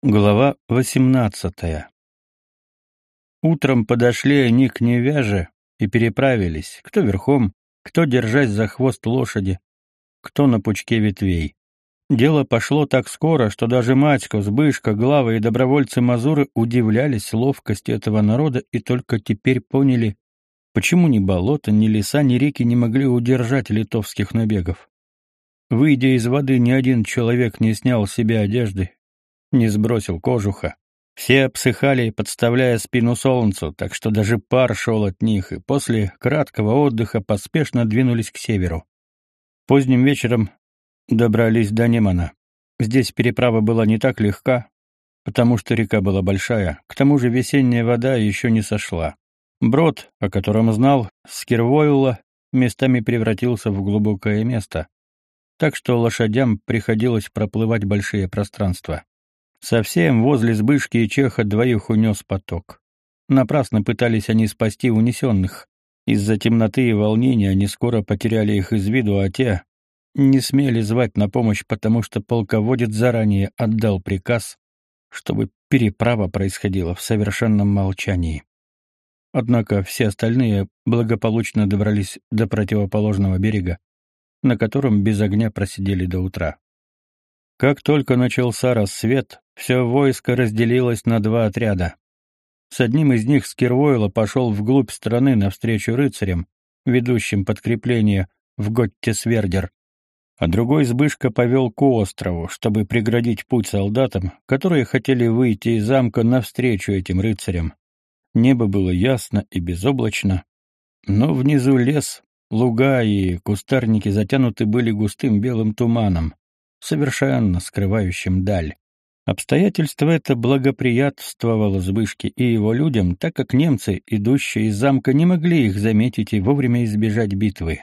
Глава восемнадцатая. Утром подошли они к Невяже и переправились, кто верхом, кто держась за хвост лошади, кто на пучке ветвей. Дело пошло так скоро, что даже Матько, Збышка, Глава и добровольцы Мазуры удивлялись ловкости этого народа и только теперь поняли, почему ни болото, ни леса, ни реки не могли удержать литовских набегов. Выйдя из воды, ни один человек не снял с себя одежды, не сбросил кожуха. Все обсыхали, подставляя спину солнцу, так что даже пар шел от них, и после краткого отдыха поспешно двинулись к северу. Поздним вечером добрались до Немана. Здесь переправа была не так легка, потому что река была большая, к тому же весенняя вода еще не сошла. Брод, о котором знал, Скирвойла, местами превратился в глубокое место, так что лошадям приходилось проплывать большие пространства. Совсем возле Збышки и Чеха двоих унес поток. Напрасно пытались они спасти унесенных. Из-за темноты и волнения они скоро потеряли их из виду, а те не смели звать на помощь, потому что полководец заранее отдал приказ, чтобы переправа происходила в совершенном молчании. Однако все остальные благополучно добрались до противоположного берега, на котором без огня просидели до утра. Как только начался рассвет, все войско разделилось на два отряда. С одним из них Скирвойла пошел вглубь страны навстречу рыцарям, ведущим подкрепление в Готтесвердер, а другой Збышка повел к острову, чтобы преградить путь солдатам, которые хотели выйти из замка навстречу этим рыцарям. Небо было ясно и безоблачно, но внизу лес, луга и кустарники затянуты были густым белым туманом совершенно скрывающим даль. Обстоятельство это благоприятствовало Збышке и его людям, так как немцы, идущие из замка, не могли их заметить и вовремя избежать битвы.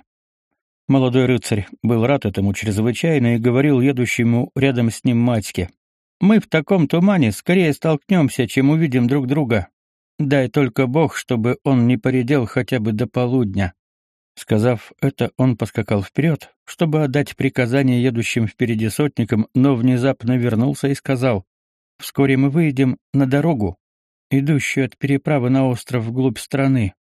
Молодой рыцарь был рад этому чрезвычайно и говорил едущему рядом с ним матьке. «Мы в таком тумане скорее столкнемся, чем увидим друг друга. Дай только Бог, чтобы он не поредел хотя бы до полудня. Сказав это, он поскакал вперед, чтобы отдать приказание едущим впереди сотникам, но внезапно вернулся и сказал, «Вскоре мы выйдем на дорогу, идущую от переправы на остров вглубь страны.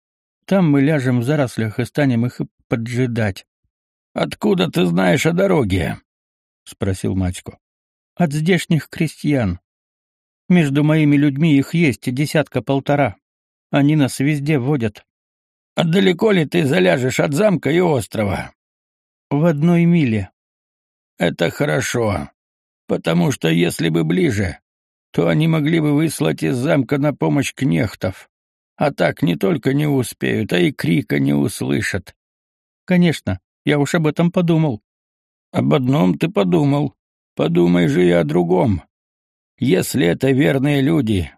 Там мы ляжем в зарослях и станем их поджидать». «Откуда ты знаешь о дороге?» — спросил Матько. «От здешних крестьян. Между моими людьми их есть десятка-полтора. Они нас везде водят. А далеко ли ты заляжешь от замка и острова? В одной миле. Это хорошо, потому что если бы ближе, то они могли бы выслать из замка на помощь кнехтов. А так не только не успеют, а и крика не услышат. Конечно, я уж об этом подумал. Об одном ты подумал. Подумай же и о другом. Если это верные люди,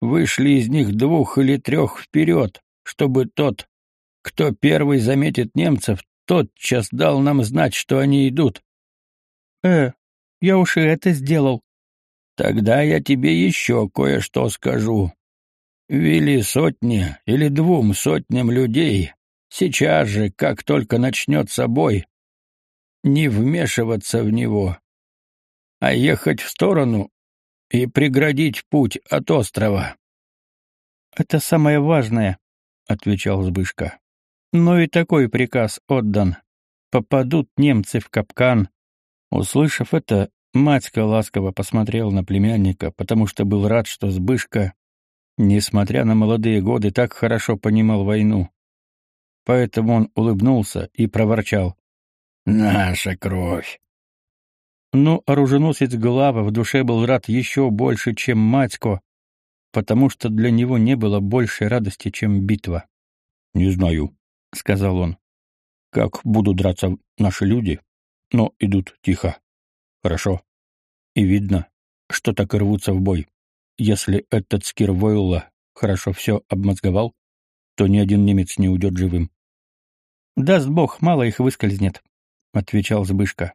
вышли из них двух или трех вперед, чтобы тот, кто первый заметит немцев, тотчас дал нам знать, что они идут. Э, я уж и это сделал. Тогда я тебе еще кое-что скажу. Вели сотни или двум сотням людей, сейчас же, как только начнется бой, не вмешиваться в него, а ехать в сторону и преградить путь от острова. Это самое важное, — отвечал Збышка. «Но и такой приказ отдан. Попадут немцы в капкан». Услышав это, Матька ласково посмотрел на племянника, потому что был рад, что Збышка, несмотря на молодые годы, так хорошо понимал войну. Поэтому он улыбнулся и проворчал. «Наша кровь!» Но оруженосец Глава в душе был рад еще больше, чем Матько, потому что для него не было большей радости, чем битва. «Не знаю», — сказал он, — «как будут драться наши люди, но идут тихо. Хорошо. И видно, что так и рвутся в бой. Если этот Скирвойлло хорошо все обмозговал, то ни один немец не уйдет живым». «Даст Бог, мало их выскользнет», — отвечал Збышко.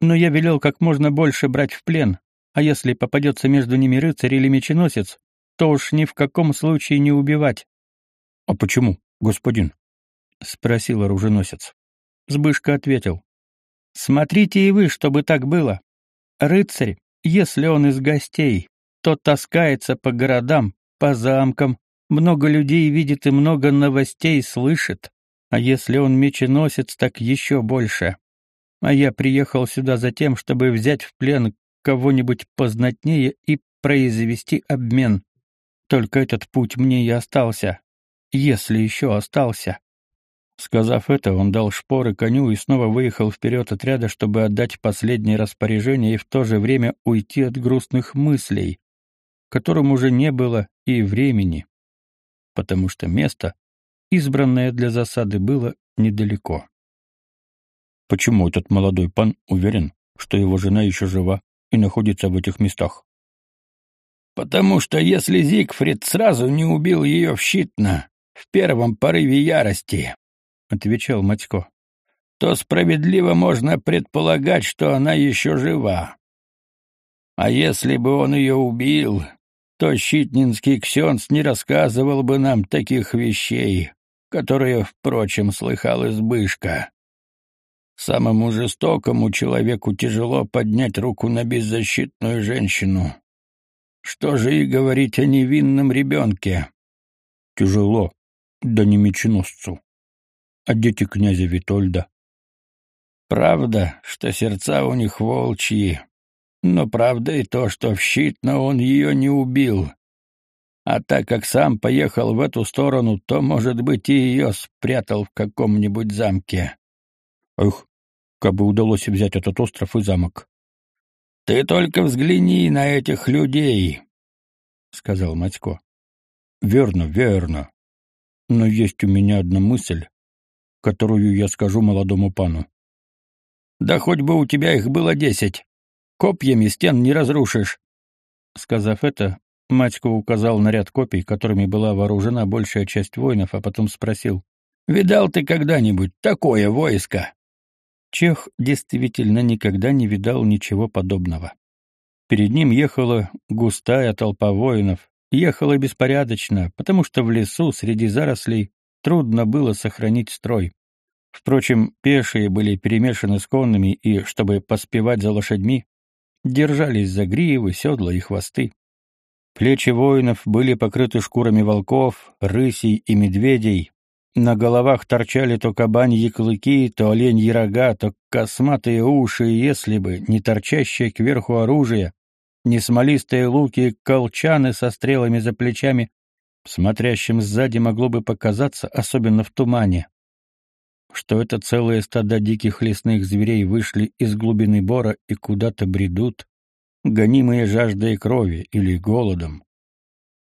«Но я велел как можно больше брать в плен, а если попадется между ними рыцарь или меченосец, то уж ни в каком случае не убивать. — А почему, господин? — спросил оруженосец. Сбышка ответил. — Смотрите и вы, чтобы так было. Рыцарь, если он из гостей, то таскается по городам, по замкам, много людей видит и много новостей слышит. А если он меченосец, так еще больше. А я приехал сюда за тем, чтобы взять в плен кого-нибудь познатнее и произвести обмен. Только этот путь мне и остался. Если еще остался. Сказав это, он дал шпоры коню и снова выехал вперед отряда, чтобы отдать последнее распоряжение и в то же время уйти от грустных мыслей, которым уже не было и времени, потому что место, избранное для засады, было недалеко. Почему этот молодой пан уверен, что его жена еще жива и находится в этих местах? Потому что если Зигфрид сразу не убил ее в щитно, в первом порыве ярости, — отвечал Матько, — то справедливо можно предполагать, что она еще жива. А если бы он ее убил, то щитнинский ксенц не рассказывал бы нам таких вещей, которые, впрочем, слыхал избышка. Самому жестокому человеку тяжело поднять руку на беззащитную женщину. Что же и говорить о невинном ребенке? Тяжело, да не меченосцу. А дети князя Витольда? Правда, что сердца у них волчьи, но правда и то, что в щитно он ее не убил. А так как сам поехал в эту сторону, то, может быть, и ее спрятал в каком-нибудь замке. Эх, как бы удалось взять этот остров и замок. Ты только взгляни на этих людей, сказал Матько. Верно, верно. Но есть у меня одна мысль, которую я скажу молодому пану. Да хоть бы у тебя их было десять. Копьями стен не разрушишь. Сказав это, Матько указал на ряд копий, которыми была вооружена большая часть воинов, а потом спросил: "Видал ты когда-нибудь такое войско?" Чех действительно никогда не видал ничего подобного. Перед ним ехала густая толпа воинов, ехала беспорядочно, потому что в лесу среди зарослей трудно было сохранить строй. Впрочем, пешие были перемешаны с конными и, чтобы поспевать за лошадьми, держались за гривы, седла и хвосты. Плечи воинов были покрыты шкурами волков, рысей и медведей, на головах торчали то кабаньи клыки, то оленьи рога, то косматые уши, если бы не торчащее кверху оружие, не смолистые луки колчаны со стрелами за плечами, смотрящим сзади могло бы показаться, особенно в тумане, что это целые стада диких лесных зверей вышли из глубины бора и куда-то бредут, гонимые жаждой крови или голодом.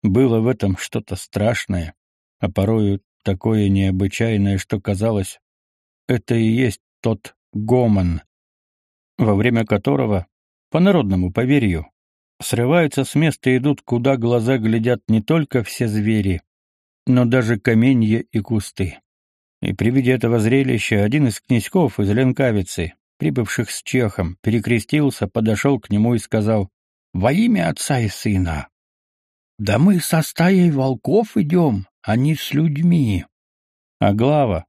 Было в этом что-то страшное, а порою такое необычайное, что казалось, это и есть тот гомон, во время которого, по народному поверью, срываются с места и идут, куда глаза глядят не только все звери, но даже каменья и кусты. И при виде этого зрелища один из князьков из Ленкавицы, прибывших с Чехом, перекрестился, подошел к нему и сказал «Во имя отца и сына! Да мы со стаей волков идем, а не с людьми. А глава,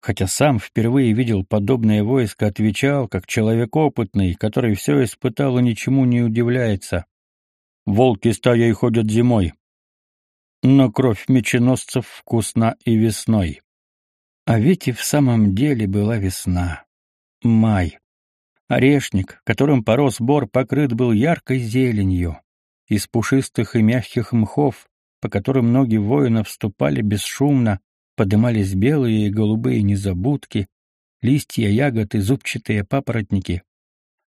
хотя сам впервые видел подобное войско, отвечал, как человек опытный, который все испытал и ничему не удивляется. Волки стаей ходят зимой, но кровь меченосцев вкусна и весной. А ведь и в самом деле была весна. Май. Орешник, которым порос бор, покрыт был яркой зеленью. Из пушистых и мягких мхов по которым ноги воинов ступали бесшумно, подымались белые и голубые незабудки, листья ягод и зубчатые папоротники.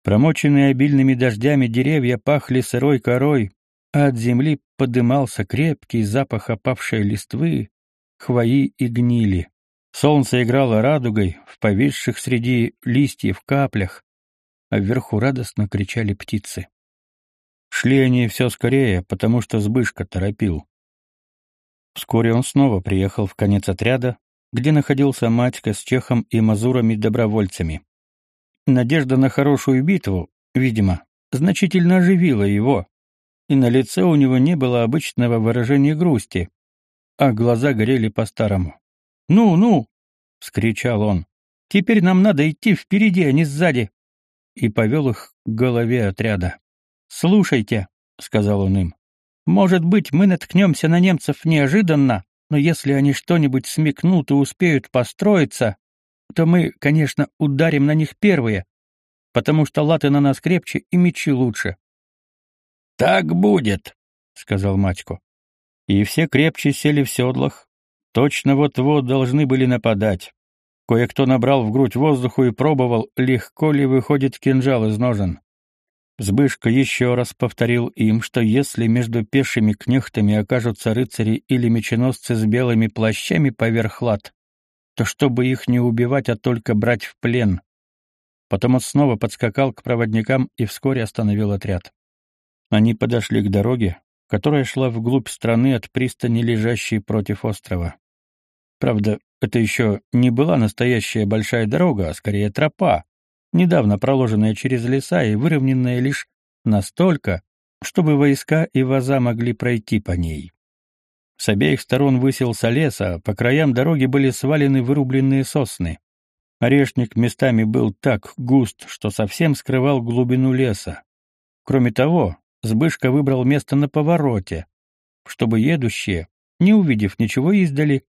Промоченные обильными дождями деревья пахли сырой корой, а от земли подымался крепкий запах опавшей листвы, хвои и гнили. Солнце играло радугой в повисших среди листьев каплях, а вверху радостно кричали птицы. Шли они все скорее, потому что Збышка торопил. Вскоре он снова приехал в конец отряда, где находился Матька с Чехом и мазурами-добровольцами. Надежда на хорошую битву, видимо, значительно оживила его, и на лице у него не было обычного выражения грусти, а глаза горели по-старому. «Ну, ну!» — скричал он. «Теперь нам надо идти впереди, а не сзади!» И повел их к голове отряда. «Слушайте!» — сказал он им. Может быть, мы наткнемся на немцев неожиданно, но если они что-нибудь смекнут и успеют построиться, то мы, конечно, ударим на них первые, потому что латы на нас крепче и мечи лучше. Так будет, сказал Матько. И все крепче сели в седлах. Точно вот-вот должны были нападать. Кое-кто набрал в грудь воздуху и пробовал, легко ли выходит кинжал из ножен. Збышка еще раз повторил им, что если между пешими кнехтами окажутся рыцари или меченосцы с белыми плащами поверх лад, то чтобы их не убивать, а только брать в плен. Потом он снова подскакал к проводникам и вскоре остановил отряд. Они подошли к дороге, которая шла вглубь страны от пристани, лежащей против острова. Правда, это еще не была настоящая большая дорога, а скорее тропа, недавно проложенная через леса и выровненная лишь настолько, чтобы войска и ваза могли пройти по ней. С обеих сторон высился лес, а по краям дороги были свалены вырубленные сосны. Орешник местами был так густ, что совсем скрывал глубину леса. Кроме того, Збышка выбрал место на повороте, чтобы едущие, не увидев ничего издали,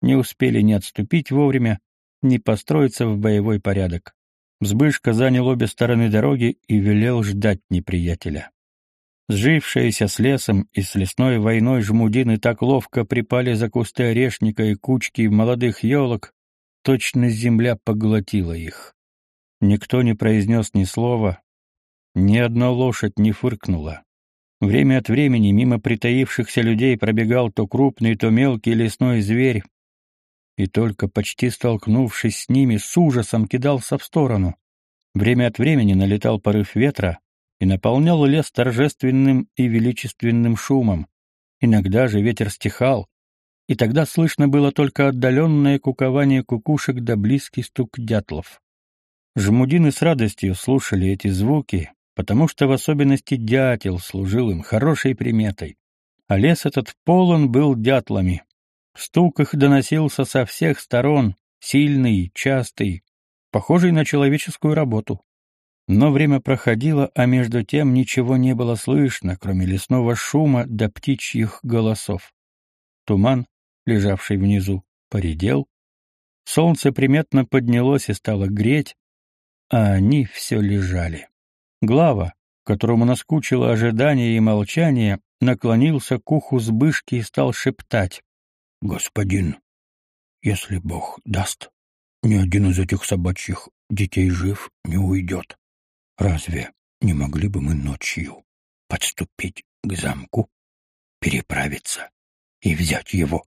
не успели ни отступить вовремя, ни построиться в боевой порядок. Збышка занял обе стороны дороги и велел ждать неприятеля. Сжившиеся с лесом и с лесной войной жмудины так ловко припали за кусты орешника и кучки молодых елок, точно земля поглотила их. Никто не произнес ни слова, ни одна лошадь не фыркнула. Время от времени мимо притаившихся людей пробегал то крупный, то мелкий лесной зверь, и только почти столкнувшись с ними, с ужасом кидался в сторону. Время от времени налетал порыв ветра и наполнял лес торжественным и величественным шумом. Иногда же ветер стихал, и тогда слышно было только отдаленное кукование кукушек да близкий стук дятлов. Жмудины с радостью слушали эти звуки, потому что в особенности дятел служил им хорошей приметой. А лес этот полон был дятлами, Стук их доносился со всех сторон, сильный, частый, похожий на человеческую работу. Но время проходило, а между тем ничего не было слышно, кроме лесного шума до да птичьих голосов. Туман, лежавший внизу, поредел. Солнце приметно поднялось и стало греть, а они все лежали. Глава, которому наскучило ожидание и молчание, наклонился к уху Збышки и стал шептать. Господин, если Бог даст, ни один из этих собачьих детей жив не уйдет. Разве не могли бы мы ночью подступить к замку, переправиться и взять его,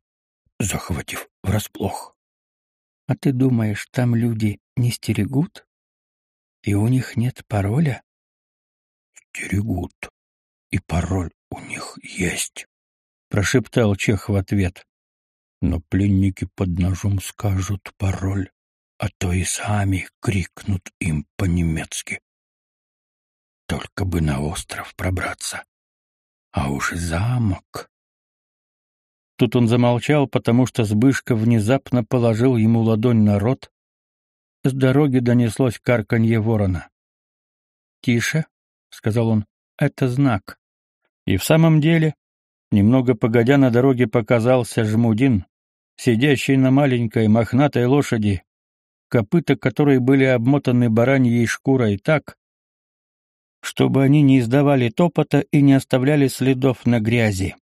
захватив врасплох? А ты думаешь, там люди не стерегут? И у них нет пароля? Стерегут. И пароль у них есть, прошептал Чех в ответ. Но пленники под ножом скажут пароль, а то и сами крикнут им по-немецки. Только бы на остров пробраться. А уж замок... Тут он замолчал, потому что Збышка внезапно положил ему ладонь на рот. С дороги донеслось карканье ворона. «Тише», — сказал он, — «это знак». И в самом деле, немного погодя на дороге показался Жмудин, сидящий на маленькой мохнатой лошади, копыта которой были обмотаны бараньей шкурой так, чтобы они не издавали топота и не оставляли следов на грязи.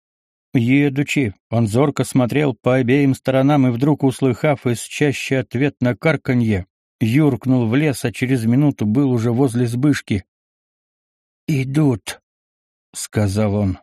Едучи, он зорко смотрел по обеим сторонам и вдруг, услыхав из чаще ответ на карканье, юркнул в лес, а через минуту был уже возле сбышки. «Идут», — сказал он.